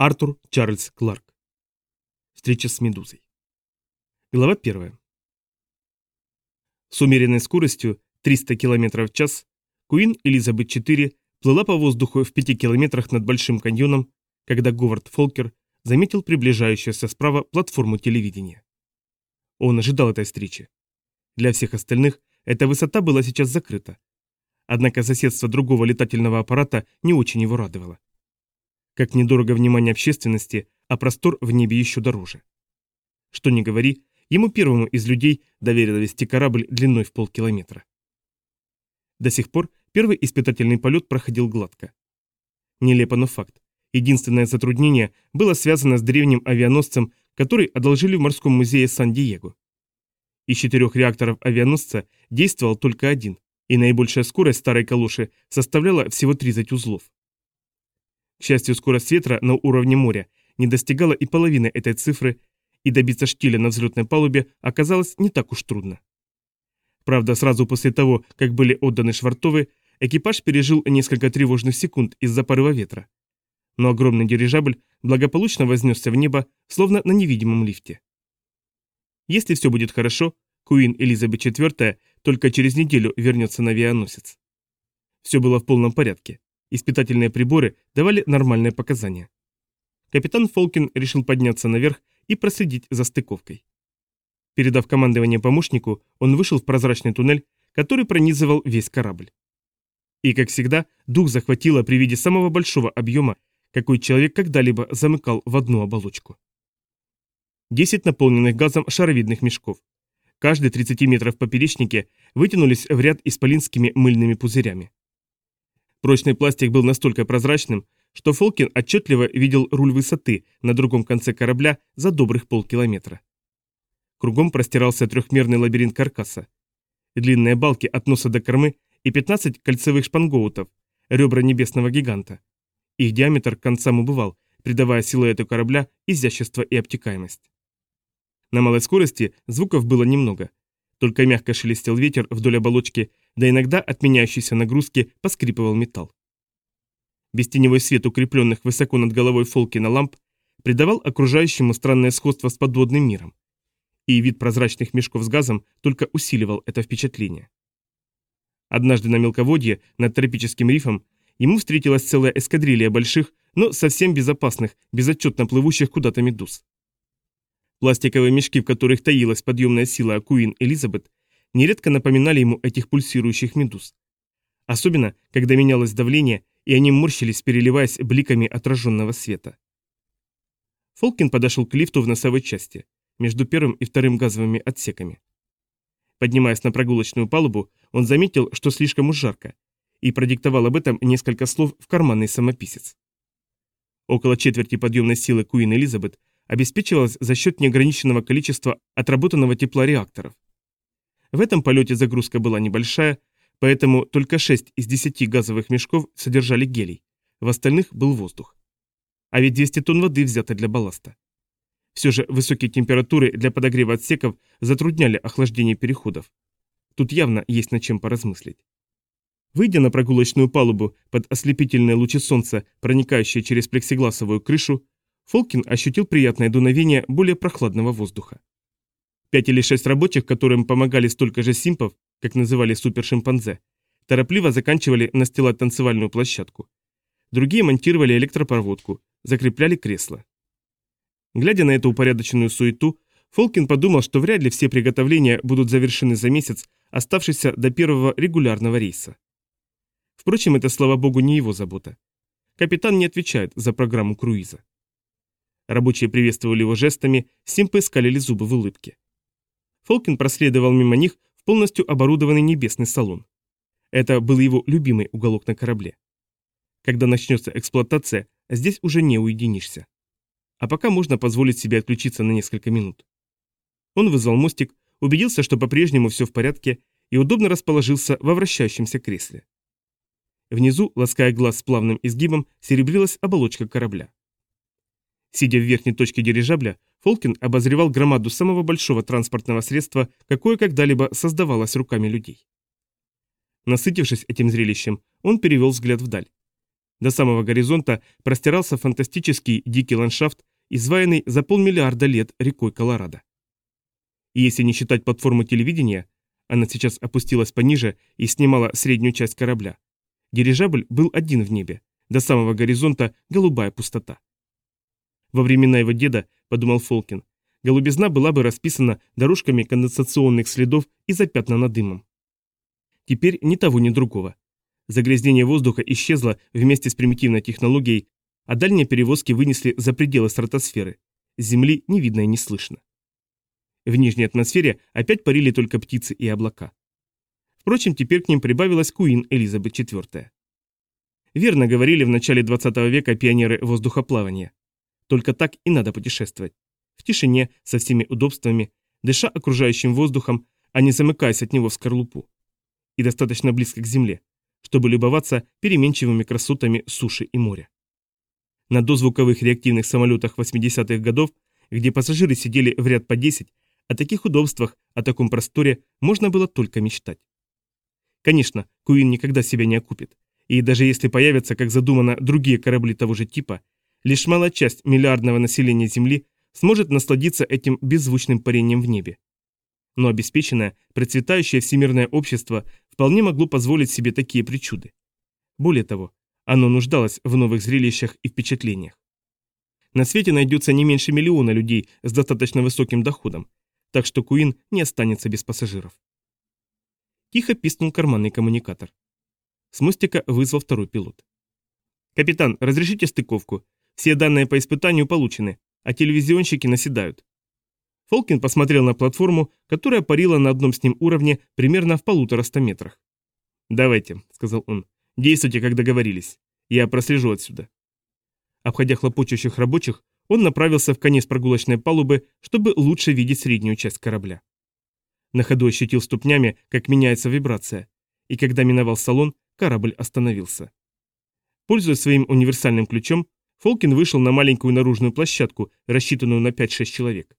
Артур Чарльз Кларк. Встреча с Медузой. Глава 1. С умеренной скоростью 300 км в час Куин Элизабет-4 плыла по воздуху в 5 километрах над Большим каньоном, когда Говард Фолкер заметил приближающуюся справа платформу телевидения. Он ожидал этой встречи. Для всех остальных эта высота была сейчас закрыта. Однако соседство другого летательного аппарата не очень его радовало. Как недорого внимание общественности, а простор в небе еще дороже. Что ни говори, ему первому из людей доверили вести корабль длиной в полкилометра. До сих пор первый испытательный полет проходил гладко. Нелепо, но факт. Единственное затруднение было связано с древним авианосцем, который одолжили в морском музее Сан-Диего. Из четырех реакторов авианосца действовал только один, и наибольшая скорость старой калоши составляла всего 30 узлов. К счастью, скорость ветра на уровне моря не достигала и половины этой цифры, и добиться штиля на взлетной палубе оказалось не так уж трудно. Правда, сразу после того, как были отданы швартовы, экипаж пережил несколько тревожных секунд из-за порыва ветра. Но огромный дирижабль благополучно вознесся в небо, словно на невидимом лифте. Если все будет хорошо, Куин Элизабет IV только через неделю вернется на авианосец. Все было в полном порядке. Испытательные приборы давали нормальные показания. Капитан Фолкин решил подняться наверх и проследить за стыковкой. Передав командование помощнику, он вышел в прозрачный туннель, который пронизывал весь корабль. И, как всегда, дух захватило при виде самого большого объема, какой человек когда-либо замыкал в одну оболочку. Десять наполненных газом шаровидных мешков. Каждый 30 метров в поперечнике вытянулись в ряд исполинскими мыльными пузырями. Прочный пластик был настолько прозрачным, что Фолкин отчетливо видел руль высоты на другом конце корабля за добрых полкилометра. Кругом простирался трехмерный лабиринт каркаса. Длинные балки от носа до кормы и 15 кольцевых шпангоутов, ребра небесного гиганта. Их диаметр к концам убывал, придавая силуэту корабля изящество и обтекаемость. На малой скорости звуков было немного. Только мягко шелестел ветер вдоль оболочки да иногда от меняющейся нагрузки поскрипывал металл. Бестеневой свет укрепленных высоко над головой Фолкина ламп придавал окружающему странное сходство с подводным миром. И вид прозрачных мешков с газом только усиливал это впечатление. Однажды на мелководье, над тропическим рифом, ему встретилась целая эскадрилья больших, но совсем безопасных, безотчетно плывущих куда-то медуз. Пластиковые мешки, в которых таилась подъемная сила Акуин Элизабет, нередко напоминали ему этих пульсирующих медуз. Особенно, когда менялось давление, и они морщились, переливаясь бликами отраженного света. Фолкин подошел к лифту в носовой части, между первым и вторым газовыми отсеками. Поднимаясь на прогулочную палубу, он заметил, что слишком уж жарко, и продиктовал об этом несколько слов в карманный самописец. Около четверти подъемной силы Куин Элизабет обеспечивалась за счет неограниченного количества отработанного тепла реакторов. В этом полете загрузка была небольшая, поэтому только 6 из 10 газовых мешков содержали гелий, в остальных был воздух. А ведь 200 тонн воды взято для балласта. Все же высокие температуры для подогрева отсеков затрудняли охлаждение переходов. Тут явно есть над чем поразмыслить. Выйдя на прогулочную палубу под ослепительные лучи солнца, проникающие через плексигласовую крышу, Фолкин ощутил приятное дуновение более прохладного воздуха. Пять или шесть рабочих, которым помогали столько же симпов, как называли супершимпанзе, торопливо заканчивали настилать танцевальную площадку. Другие монтировали электропроводку, закрепляли кресла. Глядя на эту упорядоченную суету, Фолкин подумал, что вряд ли все приготовления будут завершены за месяц, оставшийся до первого регулярного рейса. Впрочем, это, слава богу, не его забота. Капитан не отвечает за программу круиза. Рабочие приветствовали его жестами, симпы скалили зубы в улыбке. Фолкин проследовал мимо них в полностью оборудованный небесный салон. Это был его любимый уголок на корабле. Когда начнется эксплуатация, здесь уже не уединишься. А пока можно позволить себе отключиться на несколько минут. Он вызвал мостик, убедился, что по-прежнему все в порядке, и удобно расположился во вращающемся кресле. Внизу, лаская глаз с плавным изгибом, серебрилась оболочка корабля. Сидя в верхней точке дирижабля, Фолкин обозревал громаду самого большого транспортного средства, какое когда-либо создавалось руками людей. Насытившись этим зрелищем, он перевел взгляд вдаль. До самого горизонта простирался фантастический дикий ландшафт, изваянный за полмиллиарда лет рекой Колорадо. И если не считать платформу телевидения, она сейчас опустилась пониже и снимала среднюю часть корабля. Дирижабль был один в небе, до самого горизонта голубая пустота. Во времена его деда, подумал Фолкин, голубизна была бы расписана дорожками конденсационных следов и запятнана дымом. Теперь ни того, ни другого. Загрязнение воздуха исчезло вместе с примитивной технологией, а дальние перевозки вынесли за пределы стратосферы. Земли не видно и не слышно. В нижней атмосфере опять парили только птицы и облака. Впрочем, теперь к ним прибавилась Куин Элизабет IV. Верно говорили в начале 20 века пионеры воздухоплавания. Только так и надо путешествовать. В тишине, со всеми удобствами, дыша окружающим воздухом, а не замыкаясь от него в скорлупу. И достаточно близко к земле, чтобы любоваться переменчивыми красотами суши и моря. На дозвуковых реактивных самолетах 80-х годов, где пассажиры сидели в ряд по 10, о таких удобствах, о таком просторе можно было только мечтать. Конечно, Куин никогда себя не окупит. И даже если появятся, как задумано, другие корабли того же типа, лишь малая часть миллиардного населения Земли сможет насладиться этим беззвучным парением в небе. Но обеспеченное, процветающее всемирное общество вполне могло позволить себе такие причуды. Более того, оно нуждалось в новых зрелищах и впечатлениях. На свете найдется не меньше миллиона людей с достаточно высоким доходом, так что Куин не останется без пассажиров. Тихо писнул карманный коммуникатор. С мостика вызвал второй пилот. «Капитан, разрешите стыковку? Все данные по испытанию получены, а телевизионщики наседают». Фолкин посмотрел на платформу, которая парила на одном с ним уровне примерно в полутораста метрах. «Давайте», — сказал он, — «действуйте, как договорились. Я прослежу отсюда». Обходя хлопочущих рабочих, он направился в конец прогулочной палубы, чтобы лучше видеть среднюю часть корабля. На ходу ощутил ступнями, как меняется вибрация, и когда миновал салон, корабль остановился. Пользуясь своим универсальным ключом, Фолкин вышел на маленькую наружную площадку, рассчитанную на 5-6 человек.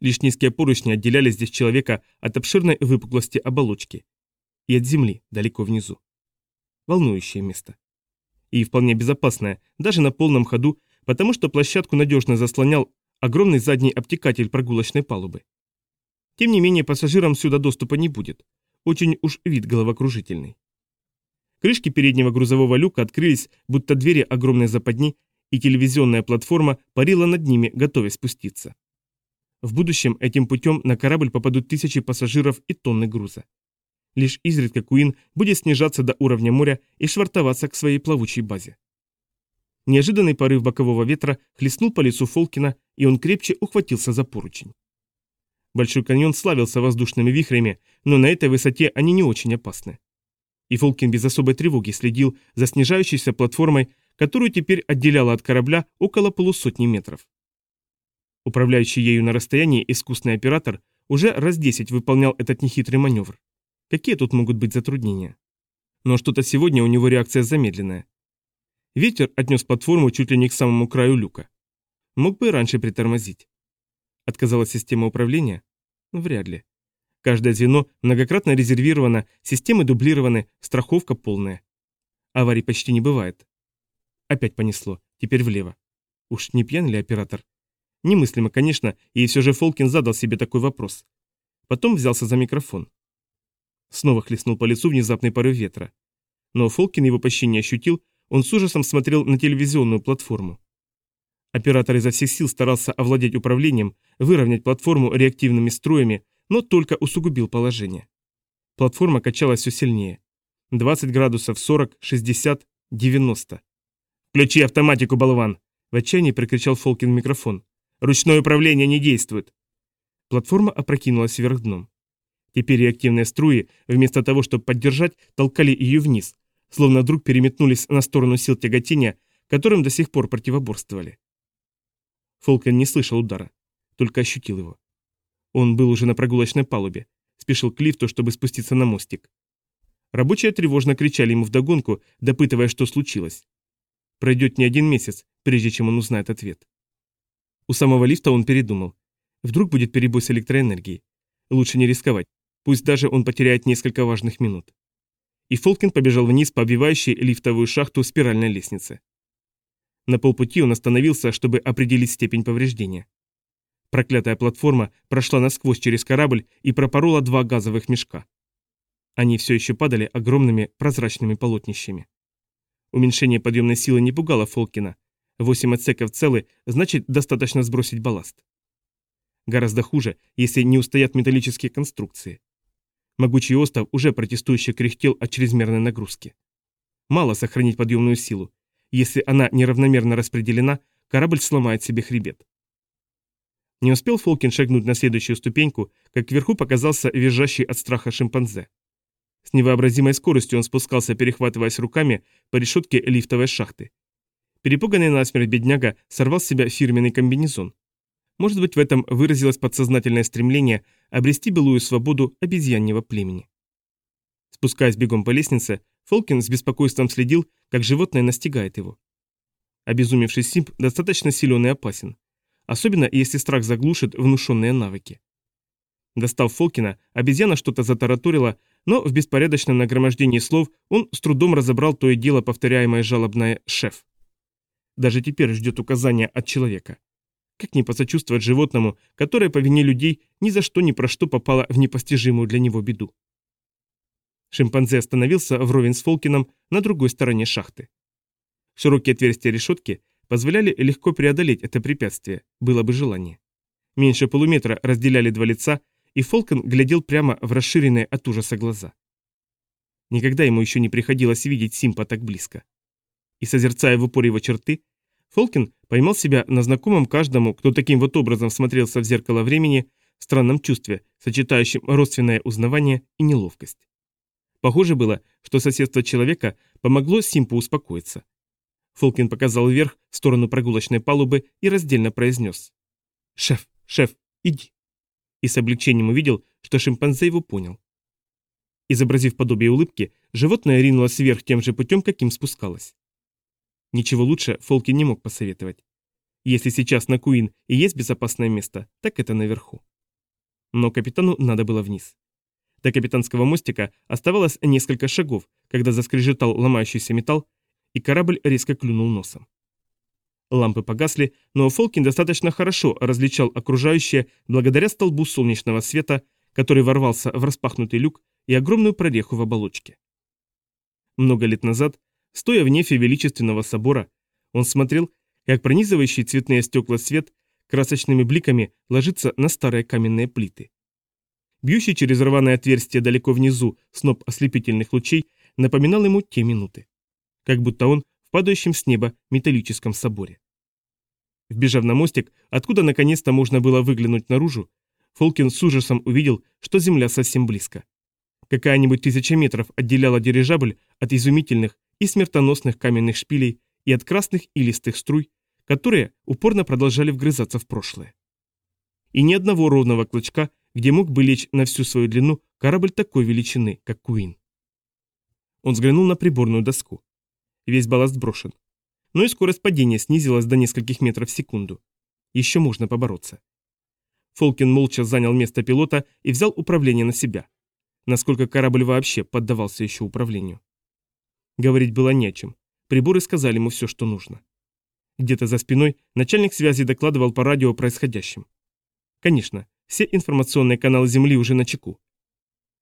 Лишь низкие поручни отделяли здесь человека от обширной выпуклости оболочки и от земли далеко внизу. Волнующее место. И вполне безопасное, даже на полном ходу, потому что площадку надежно заслонял огромный задний обтекатель прогулочной палубы. Тем не менее, пассажирам сюда доступа не будет. Очень уж вид головокружительный. Крышки переднего грузового люка открылись, будто двери огромной западни, и телевизионная платформа парила над ними, готовясь спуститься. В будущем этим путем на корабль попадут тысячи пассажиров и тонны груза. Лишь изредка Куин будет снижаться до уровня моря и швартоваться к своей плавучей базе. Неожиданный порыв бокового ветра хлестнул по лицу Фолкина, и он крепче ухватился за поручень. Большой каньон славился воздушными вихрями, но на этой высоте они не очень опасны. И Фолкин без особой тревоги следил за снижающейся платформой, которую теперь отделяла от корабля около полусотни метров. Управляющий ею на расстоянии искусный оператор уже раз десять выполнял этот нехитрый маневр. Какие тут могут быть затруднения? Но что-то сегодня у него реакция замедленная. Ветер отнес платформу чуть ли не к самому краю люка. Мог бы и раньше притормозить. Отказала система управления? Вряд ли. Каждое звено многократно резервировано, системы дублированы, страховка полная. Аварий почти не бывает. Опять понесло, теперь влево. Уж не пьян ли оператор? Немыслимо, конечно, и все же Фолкин задал себе такой вопрос. Потом взялся за микрофон. Снова хлестнул по лицу внезапный порыв ветра. Но Фолкин его почти не ощутил, он с ужасом смотрел на телевизионную платформу. Оператор изо всех сил старался овладеть управлением, выровнять платформу реактивными струями, но только усугубил положение. Платформа качалась все сильнее. 20 градусов, 40, 60, 90. «Включи автоматику, болван!» В отчаянии прикричал Фолкин в микрофон. «Ручное управление не действует!» Платформа опрокинулась вверх дном. Теперь реактивные струи, вместо того, чтобы поддержать, толкали ее вниз, словно вдруг переметнулись на сторону сил тяготения, которым до сих пор противоборствовали. Фолкен не слышал удара, только ощутил его. Он был уже на прогулочной палубе, спешил к лифту, чтобы спуститься на мостик. Рабочие тревожно кричали ему вдогонку, допытывая, что случилось. Пройдет не один месяц, прежде чем он узнает ответ. У самого лифта он передумал. Вдруг будет перебой с электроэнергией. Лучше не рисковать, пусть даже он потеряет несколько важных минут. и Фолкин побежал вниз по обвивающей лифтовую шахту спиральной лестнице. На полпути он остановился, чтобы определить степень повреждения. Проклятая платформа прошла насквозь через корабль и пропорола два газовых мешка. Они все еще падали огромными прозрачными полотнищами. Уменьшение подъемной силы не пугало Фолкина. Восемь отсеков целы, значит, достаточно сбросить балласт. Гораздо хуже, если не устоят металлические конструкции. Могучий остров уже протестующе кряхтел от чрезмерной нагрузки. Мало сохранить подъемную силу. Если она неравномерно распределена, корабль сломает себе хребет. Не успел Фолкин шагнуть на следующую ступеньку, как вверху показался визжащий от страха шимпанзе. С невообразимой скоростью он спускался, перехватываясь руками по решетке лифтовой шахты. Перепуганный насмерть бедняга сорвал с себя фирменный комбинезон. Может быть, в этом выразилось подсознательное стремление обрести былую свободу обезьяннего племени. Спускаясь бегом по лестнице, Фолкин с беспокойством следил, как животное настигает его. Обезумевший Симп достаточно силен и опасен особенно если страх заглушит внушенные навыки. Достав Фолкина, обезьяна что-то затараторила, но в беспорядочном нагромождении слов он с трудом разобрал то и дело повторяемое жалобное «шеф». Даже теперь ждет указания от человека. Как не посочувствовать животному, которое по вине людей ни за что ни про что попало в непостижимую для него беду? Шимпанзе остановился вровень с Фолкином на другой стороне шахты. Широкие отверстия решетки позволяли легко преодолеть это препятствие, было бы желание. Меньше полуметра разделяли два лица, и Фолкон глядел прямо в расширенные от ужаса глаза. Никогда ему еще не приходилось видеть Симпа так близко. И созерцая в упор его черты, Фолкин поймал себя на знакомом каждому, кто таким вот образом смотрелся в зеркало времени, странном чувстве, сочетающем родственное узнавание и неловкость. Похоже было, что соседство человека помогло Симпу успокоиться. Фолкин показал вверх, в сторону прогулочной палубы, и раздельно произнес. «Шеф, шеф, иди!» И с облегчением увидел, что шимпанзе его понял. Изобразив подобие улыбки, животное ринулось вверх тем же путем, каким спускалось. Ничего лучше Фолкин не мог посоветовать. Если сейчас на Куин и есть безопасное место, так это наверху. Но капитану надо было вниз. До капитанского мостика оставалось несколько шагов, когда заскрежетал ломающийся металл, и корабль резко клюнул носом. Лампы погасли, но Фолкин достаточно хорошо различал окружающее благодаря столбу солнечного света, который ворвался в распахнутый люк и огромную прореху в оболочке. Много лет назад, стоя в нефе величественного собора, он смотрел, как пронизывающий цветные стекла свет красочными бликами ложится на старые каменные плиты. Бьющий через рваное отверстие далеко внизу сноп ослепительных лучей напоминал ему те минуты как будто он в падающем с неба металлическом соборе. Вбежав на мостик, откуда наконец-то можно было выглянуть наружу, Фолкин с ужасом увидел, что земля совсем близко. Какая-нибудь тысяча метров отделяла дирижабль от изумительных и смертоносных каменных шпилей и от красных и листых струй, которые упорно продолжали вгрызаться в прошлое. И ни одного ровного клочка, где мог бы лечь на всю свою длину корабль такой величины, как Куин. Он взглянул на приборную доску. Весь балласт брошен. Но и скорость падения снизилась до нескольких метров в секунду. Еще можно побороться. Фолкин молча занял место пилота и взял управление на себя. Насколько корабль вообще поддавался еще управлению. Говорить было не о чем. Приборы сказали ему все, что нужно. Где-то за спиной начальник связи докладывал по радио о происходящем. Конечно, все информационные каналы Земли уже на чеку.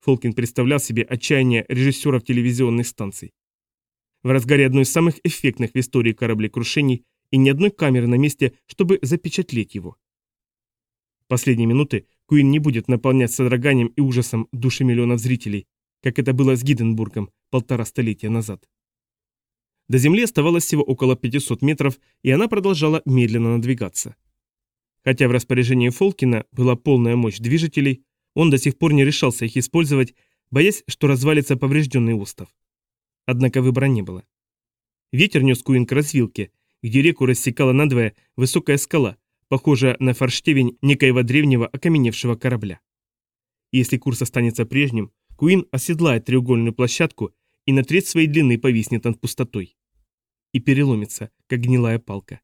Фолкин представлял себе отчаяние режиссеров телевизионных станций в разгаре одной из самых эффектных в истории кораблекрушений и ни одной камеры на месте, чтобы запечатлеть его. Последние минуты Куин не будет наполнять содроганием и ужасом души миллионов зрителей, как это было с Гиденбургом полтора столетия назад. До Земли оставалось всего около 500 метров, и она продолжала медленно надвигаться. Хотя в распоряжении Фолкина была полная мощь движителей, он до сих пор не решался их использовать, боясь, что развалится поврежденный остров. Однако выбора не было. Ветер нес Куин к развилке, где реку рассекала надвое высокая скала, похожая на форштевень некоего древнего окаменевшего корабля. Если курс останется прежним, Куин оседлает треугольную площадку и на треть своей длины повиснет над пустотой. И переломится, как гнилая палка.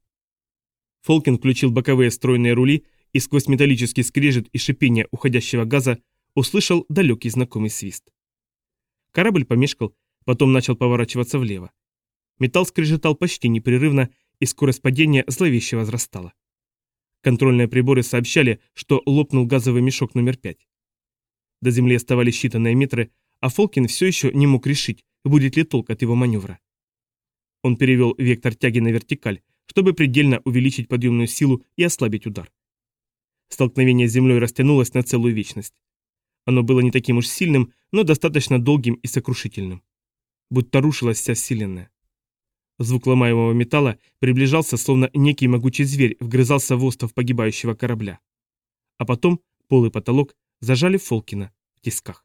Фолкин включил боковые стройные рули и сквозь металлический скрежет и шипение уходящего газа услышал далекий знакомый свист. Корабль помешкал, Потом начал поворачиваться влево. Металл скрежетал почти непрерывно, и скорость падения зловеще возрастала. Контрольные приборы сообщали, что лопнул газовый мешок номер пять. До земли оставались считанные метры, а Фолкин все еще не мог решить, будет ли толк от его маневра. Он перевел вектор тяги на вертикаль, чтобы предельно увеличить подъемную силу и ослабить удар. Столкновение с землей растянулось на целую вечность. Оно было не таким уж сильным, но достаточно долгим и сокрушительным. Будто рушилась вся Вселенная. Звук ломаемого металла приближался, словно некий могучий зверь вгрызался в остов погибающего корабля. А потом пол и потолок зажали Фолкина в тисках.